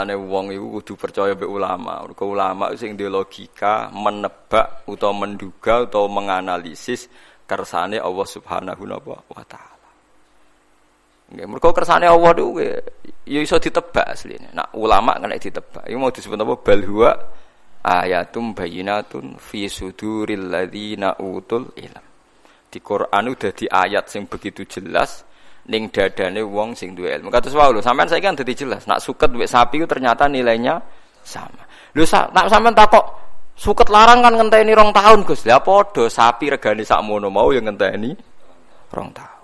Mulane wong iku kudu percaya mbek ulama. Mergo ulama sing di logika menebak utawa menduga utawa menganalisis kersane Allah Subhanahu wa taala. Nggih, mergo kersane Allah itu ya iso ditebak asline. Nak ulama kena ditebak. Iku mau disebut apa? Bal huwa ayatum bayinatun fi suduril ladzina utul ilm. Di Quran udah di ayat sing begitu jelas ning dadane wong sing duwe ilmu. Kados wae lho, sampean saiki kan dadi jelas, nak suket duwe sapi ternyata nilainya sama. Lho sa, nak sampean takok suket larang kan ngenteni rong tahun Gus. Lah padha sapi regane sakmono mau yang ngenteni rong tahun.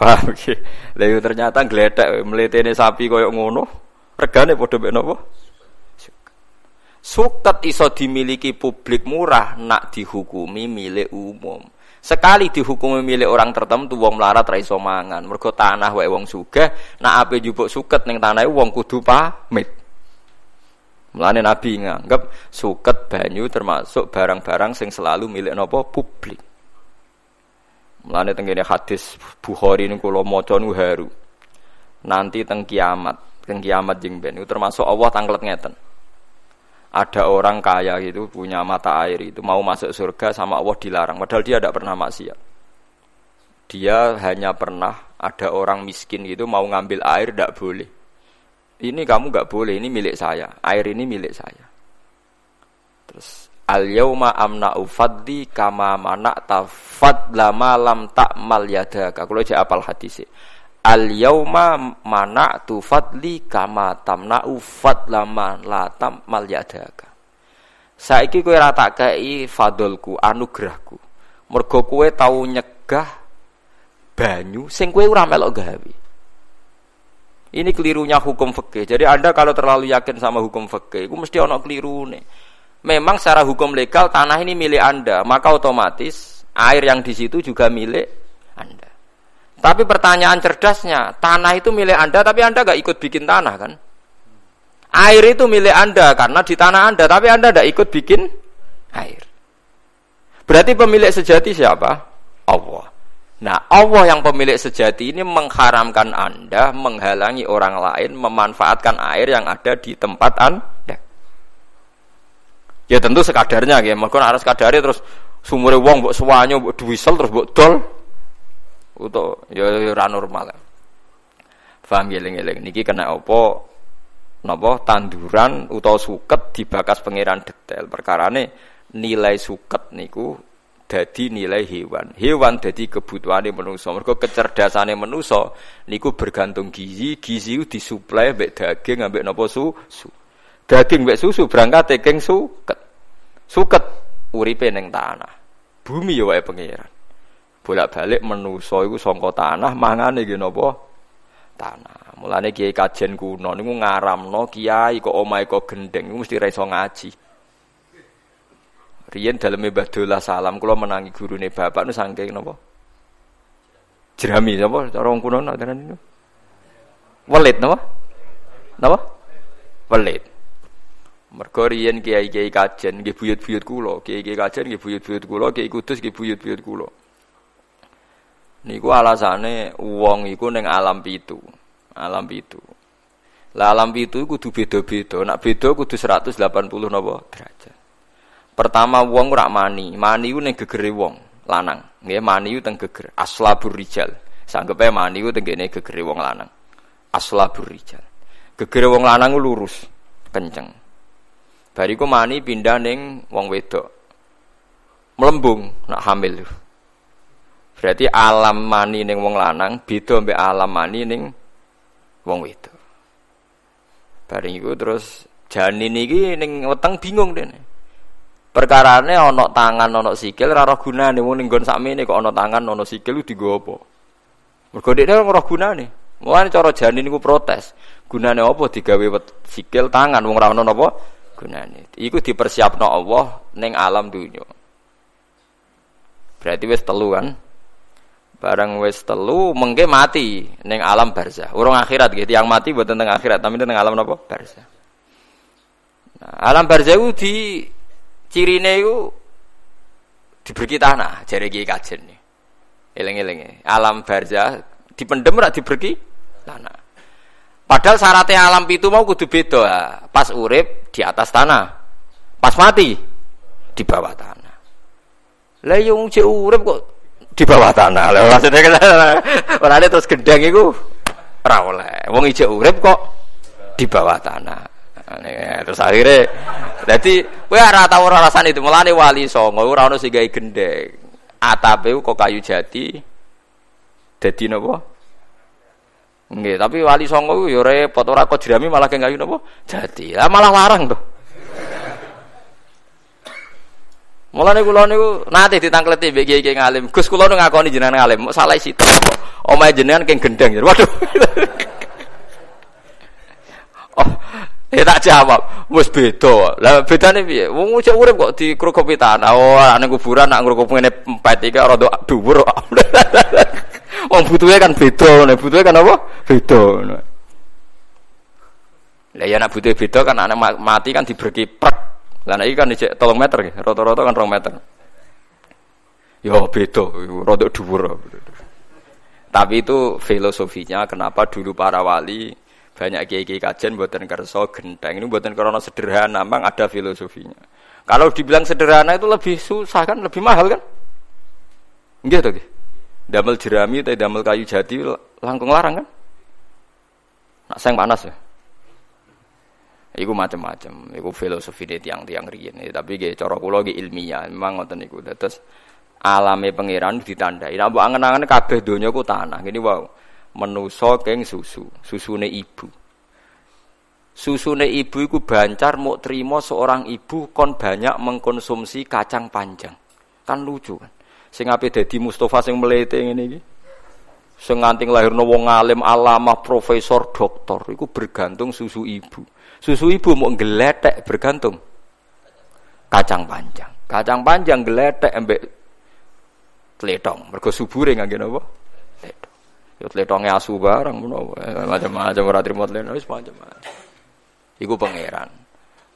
Paham ki? Lah ternyata gledek mletene sapi koyo ngono, regane padha mek napa? Suket iso dimiliki publik murah nak dihukumi milik umum. Sekali dihukum milik orang tertentu wong melarat ra iso mangan. Mergo tanah wae wong sugih, nak ape njupuk suket ning tanahe wong kudu pamit. Mulane Nabi nganggep suket banyu termasuk barang-barang sing selalu milik napa publik. Mulane tengene hadis Bukhari niku kula maca haru. Nanti teng kiamat, teng kiamat jeng ben termasuk Allah tanglet ngeten ada orang kaya itu punya mata air itu mau masuk surga sama Allah dilarang. Padahal dia tidak pernah maksiat. Dia hanya pernah ada orang miskin gitu mau ngambil air tidak boleh. Ini kamu nggak boleh ini milik saya. Air ini milik saya. Terus al yauma amna ufaddi kama mana tafad lama lam tak mal yadaka. Kalau aja apal hadisnya Al yauma mana tu fadli kama tamna'u fadlama la mal yadaka. Saiki kowe ora tak kei fadolku, anugerahku. Mergo kowe tau nyegah banyu sing kowe ora melok gawe. Ini kelirunya hukum fikih. Jadi Anda kalau terlalu yakin sama hukum fikih, itu mesti ono nih. Memang secara hukum legal tanah ini milik Anda, maka otomatis air yang di situ juga milik. Tapi pertanyaan cerdasnya, tanah itu milik Anda, tapi Anda gak ikut bikin tanah kan? Air itu milik Anda karena di tanah Anda, tapi Anda tidak ikut bikin air. Berarti pemilik sejati siapa? Allah. Nah, Allah yang pemilik sejati ini mengharamkan Anda menghalangi orang lain memanfaatkan air yang ada di tempat Anda. Ya tentu sekadarnya ya, mungkin harus kadari terus sumure wong mbok suwanyo mbok duwisel terus mbok dol Uto ya, ya ora normal. Paham eling-eling niki kena apa napa tanduran utawa suket dibakas pangeran detail. Perkarane nilai suket niku dadi nilai hewan. Hewan dadi kebutuhane manusa. Mergo kecerdasane manusa niku bergantung gizi, gizi disuplai mbek daging ambek napa susu. Daging mbek susu berangkat teking suket. Suket uripe ning tanah. Bumi ya wae pangeran bolak-balik menuso iku sangka tanah mangane nggih napa? Tanah. Mulane kiai kajen kuno niku ngaramno kiai kok omahe kok gendeng niku mesti ra iso ngaji. Riyen daleme Mbah salam kula menangi gurune bapak nu saking napa? Jerami napa? Cara wong kuno nak niku? Welit napa? Napa? Welit. Mergo riyen kiai-kiai kajen nggih buyut-buyut kula kiai-kiai kajen nggih buyut-buyut kula kiai kudus nggih buyut-buyut Niku alasane wong iku ning alam pitu. Alam pitu. Lah alam pitu kudu beda-beda. Nak beda kudu 180 napa derajat. Pertama wong ora mani. Mani iku ning gegere wong lanang. Nggih mani iku teng geger. Aslabur rijal. Sanggepe mani iku tenggene gegere wong lanang. Aslabur rijal. Gegere wong lanang lurus, kenceng. Bariku mani pindah ning wong wedok. Melembung nak hamil. Berarti alam mani ning wong lanang beda mbek alam mani ning wong wedok. Bareng iku terus janin iki ning weteng bingung dene. Perkarane ana tangan ana sikil ora gunane wong ning nggon sakmene kok ana tangan ana sikil dienggo apa? Mergo dekne ora gunane. Mulane cara janin iku protes. Gunane apa digawe sikil tangan wong ora ana napa gunane. Iku dipersiapno Allah ning alam dunya. Berarti wis telu kan? Barang wis telu mengke mati ning alam barzah. Urung akhirat gitu. Yang mati buat tentang akhirat, tapi tentang alam apa? Barzah. Nah, alam barzah itu di cirine itu diberi tanah jari kiai kajen nih. Eleng-eleng Alam barzah dipendem rak diberi tanah. Padahal syaratnya alam itu mau kudu beda. Pas urip di atas tanah. Pas mati di bawah tanah. Lah yung cek urip kok di bawah tanah. Lah maksudnya kan ora terus gendeng iku ora oleh. Wong ijek urip kok di bawah tanah. Nah, terus akhirnya jadi kowe ora tau ora rasane itu mulane wali songo ora ono sing gawe gendeng. Atape kok kayu jati. Dadi napa? Nggih, tapi wali songo yo repot ora kok jerami malah kayu napa? Jati. Lah malah larang tuh. Mulane kula niku nate ditangkleti mbek kiai ngalim. Gus kula nu ngakoni jenengan ngalim, salah situ. Omahe jenengan keng gendeng. Waduh. oh, ya tak jawab. Wis beda. Lah bedane piye? Wong cek urip kok dikrukupi tanah. Oh, ana kuburan nak ngrukup ngene empet iki rada dhuwur. Wong butuhe kan beda, butuhe kan apa? Beda. Lah ya nak butuhe beda kan anak mati kan diberki prek lah ini kan cek tolong meter rata-rata kan rong meter. Ya beda, rada dhuwur. Tapi itu filosofinya kenapa dulu para wali banyak kiai-kiai kajian buatan kerso genteng ini buatan karena sederhana, memang ada filosofinya. Kalau dibilang sederhana itu lebih susah kan, lebih mahal kan? Enggak tuh. Damel jerami atau damel kayu jati langkung larang kan? Nak sayang panas ya. Iku macam-macam, iku filosofi deh tiang-tiang riyen. Tapi gak cara kula ilmiah, memang ngoten niku. Terus alame pangeran ditandai. Nek mbok angen-angen kabeh donya ku tanah. Ngene wow. Menusa keng susu, susune ibu. Susune ibu iku bancar mau terima seorang ibu kon banyak mengkonsumsi kacang panjang. Kan lucu kan. Sing ape dadi Mustafa sing melete ngene iki. Sing nganti lahirno wong alim, profesor, doktor iku bergantung susu ibu. Susu ibu mau geletek bergantung kacang panjang. Kacang panjang geletek embek tletong. Mergo subure ngangge napa? Tletong. Yo tletonge asu barang menapa. Macam-macam ora trimo tletong wis macam-macam. Iku pangeran.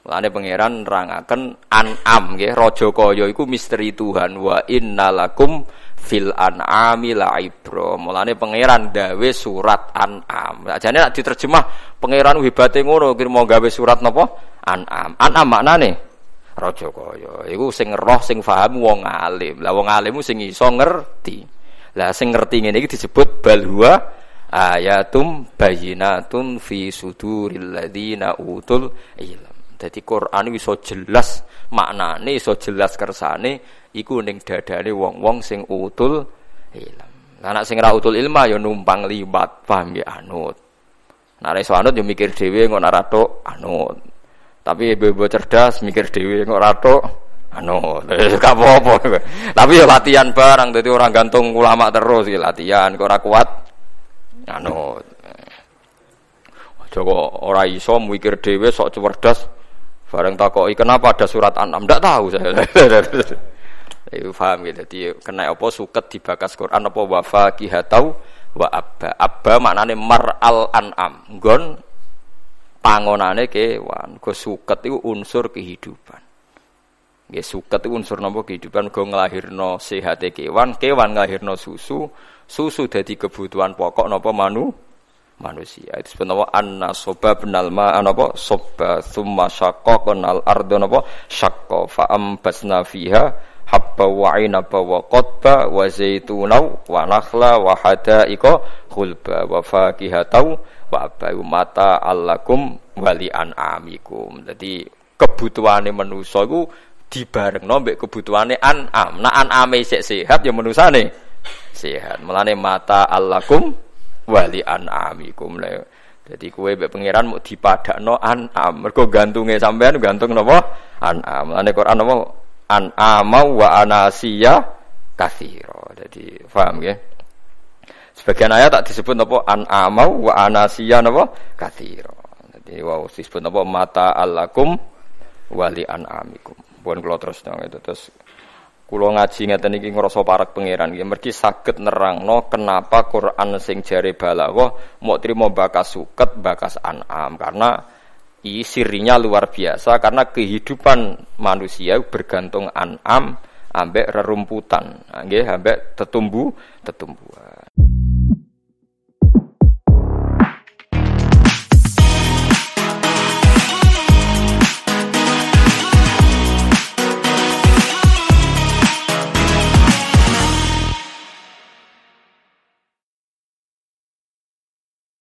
Mulane pangeran nerangaken an'am nggih raja kaya iku misteri Tuhan wa innalakum fil an'ami la ibro. Mulane pangeran dawe surat an'am. Ajane nek diterjemah pangeran hebate ngono kira mau gawe surat napa? An'am. An'am maknane raja kaya. Iku sing roh sing paham wong alim. Lah wong alim sing iso ngerti. Lah sing ngerti ngene iki disebut balwa ayatum bayinatun fi suduril ladina utul ilm. Jadi Quran iso jelas maknane, iso jelas kersane iku ning dadane wong-wong sing utul ilm. Anak sing ra utul ilma ya numpang libat, paham ya anut. Nek iso anut ya mikir dhewe kok ora anut. Tapi ibu-ibu cerdas mikir dhewe kok ora anut. Gak apa-apa. Tapi ya latihan barang dadi orang gantung ulama terus ya latihan kok ora kuat anut. Joko ora iso mikir dhewe sok cerdas. Bareng takoki kenapa ada surat An'am? Ndak tahu saya. Iku paham gitu. Jadi kena apa suket dibakas Quran apa wafa kihatau wa abba. Abba mar al an'am. Nggon pangonane kewan. Go suket itu unsur kehidupan. Nggih suket itu unsur napa kehidupan go nglahirno sehate kewan, kewan nglahirno susu, susu dadi kebutuhan pokok napa manu manusia. Itu sebenarnya anna soba benal ma apa soba thumma syaqqa kenal ardo napa syaqqa fa ambasna fiha habba wa inaba wa qotba wa zaituna wa nakhla wa hadaika khulba wa fakihatau wa abayu mata allakum wali an'amikum. Jadi kebutuhane manusa iku dibarengno mbek kebutuhane an'am. Nah an'ame sehat ya manusane sehat. Mulane mata allakum wali an'amikum. Jadi kue mbek pangeran mau dipadakno an'am. Mergo gantunge sampean gantung napa? An'am. Mulane Quran an amau wa anasiya kathiro. Jadi paham ya? Sebagian ayat tak disebut an amau wa anasiya napa kathiro. Jadi wow disebut apa mata alakum wali an amikum. Bukan kalau terus dong itu terus Kulo ngaji ngeten iki ngrasa parek pangeran. Iki mergi saged nerangno kenapa Quran sing jare balaghah mau trimo bakas suket bakas an'am. Karena I sirinya luar biasa karena kehidupan manusia bergantung an'am ambek rerumputan, nggih ambek tetumbu tetumbuhan.